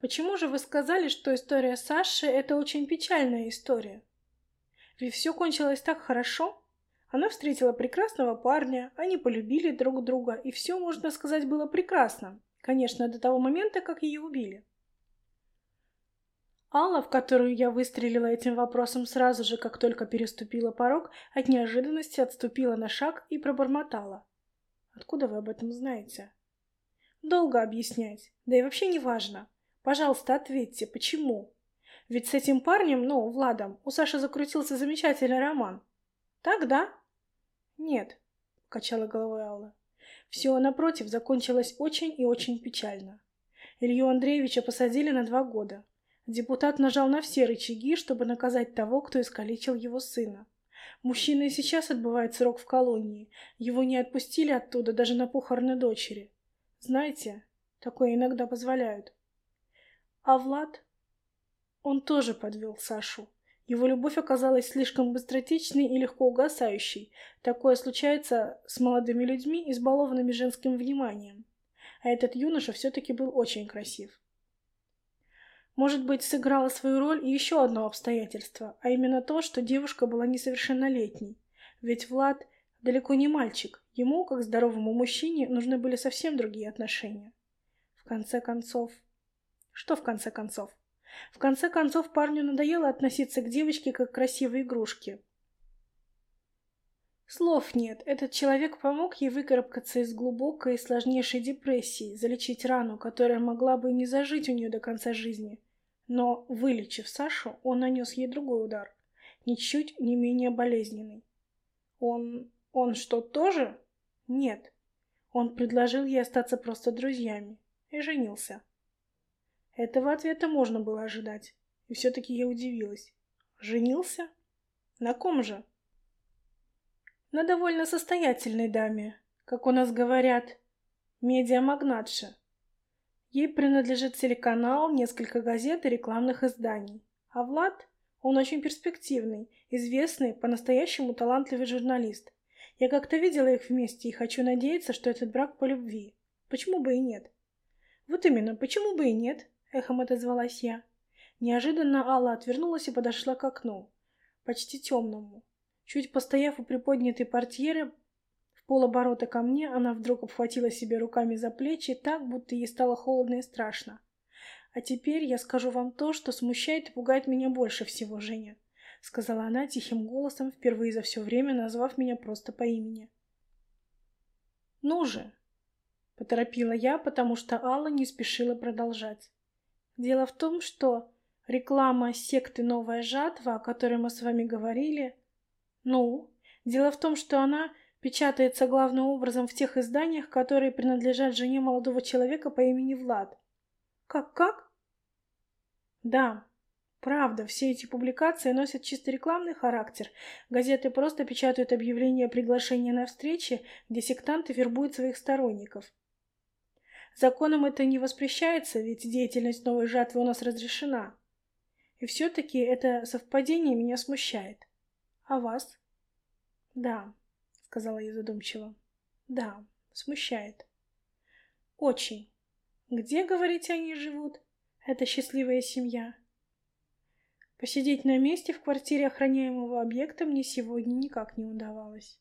Почему же вы сказали, что история Саши — это очень печальная история? Ведь все кончилось так хорошо. Она встретила прекрасного парня, они полюбили друг друга, и все, можно сказать, было прекрасно. Конечно, до того момента, как ее убили. Алла, в которую я выстрелила этим вопросом сразу же, как только переступила порог, от неожиданности отступила на шаг и пробормотала. «Откуда вы об этом знаете?» «Долго объяснять. Да и вообще не важно. Пожалуйста, ответьте, почему? Ведь с этим парнем, ну, Владом, у Саши закрутился замечательный роман. Так, да?» «Нет», — качала головой Алла. «Все, напротив, закончилось очень и очень печально. Илью Андреевича посадили на два года. Депутат нажал на все рычаги, чтобы наказать того, кто искалечил его сына. Мужчина и сейчас отбывает срок в колонии. Его не отпустили оттуда даже на похороны дочери. Знаете, такое иногда позволяют. А Влад? Он тоже подвел Сашу. Его любовь оказалась слишком быстротечной и легко угасающей. Такое случается с молодыми людьми, избалованными женским вниманием. А этот юноша все-таки был очень красив. Может быть, сыграло свою роль и еще одно обстоятельство, а именно то, что девушка была несовершеннолетней. Ведь Влад далеко не мальчик, ему, как здоровому мужчине, нужны были совсем другие отношения. В конце концов... Что в конце концов? В конце концов, парню надоело относиться к девочке как к красивой игрушке. Слов нет. Этот человек помог ей выкарабкаться из глубокой и сложнейшей депрессии, залечить рану, которая могла бы не зажить у нее до конца жизни. Но, вылечив Сашу, он нанес ей другой удар, ничуть не менее болезненный. Он... он что, тоже? Нет. Он предложил ей остаться просто друзьями и женился. Этого ответа можно было ожидать, и все-таки я удивилась. Женился? На ком же? На довольно состоятельной даме, как у нас говорят, медиамагнатше. Ей принадлежит телеканал, несколько газет и рекламных изданий. А Влад, он очень перспективный, известный, по-настоящему талантливый журналист. Я как-то видела их вместе и хочу надеяться, что этот брак по любви. Почему бы и нет? Вот именно, почему бы и нет? Эхом отозвалась я. Неожиданно Алла отвернулась и подошла к окну, почти темному. Чуть постояв у приподнятой портьеры, полоборота ко мне она вдруг обхватила себе руками за плечи так, будто ей стало холодно и страшно. «А теперь я скажу вам то, что смущает и пугает меня больше всего, Женя», — сказала она тихим голосом, впервые за все время назвав меня просто по имени. «Ну же!» — поторопила я, потому что Алла не спешила продолжать. «Дело в том, что реклама секты «Новая жатва», о которой мы с вами говорили...» «Ну?» Дело в том, что она Печатается главным образом в тех изданиях, которые принадлежат жене молодого человека по имени Влад. Как-как? Да, правда, все эти публикации носят чисто рекламный характер. Газеты просто печатают объявления о приглашении на встречи, где сектанты вербуют своих сторонников. Законом это не воспрещается, ведь деятельность новой жатвы у нас разрешена. И все-таки это совпадение меня смущает. А вас? Да, сказала я задумчиво. Да, смущает. Очень. Где, говорите, они живут? Это счастливая семья. Посидеть на месте в квартире охраняемого объекта мне сегодня никак не удавалось.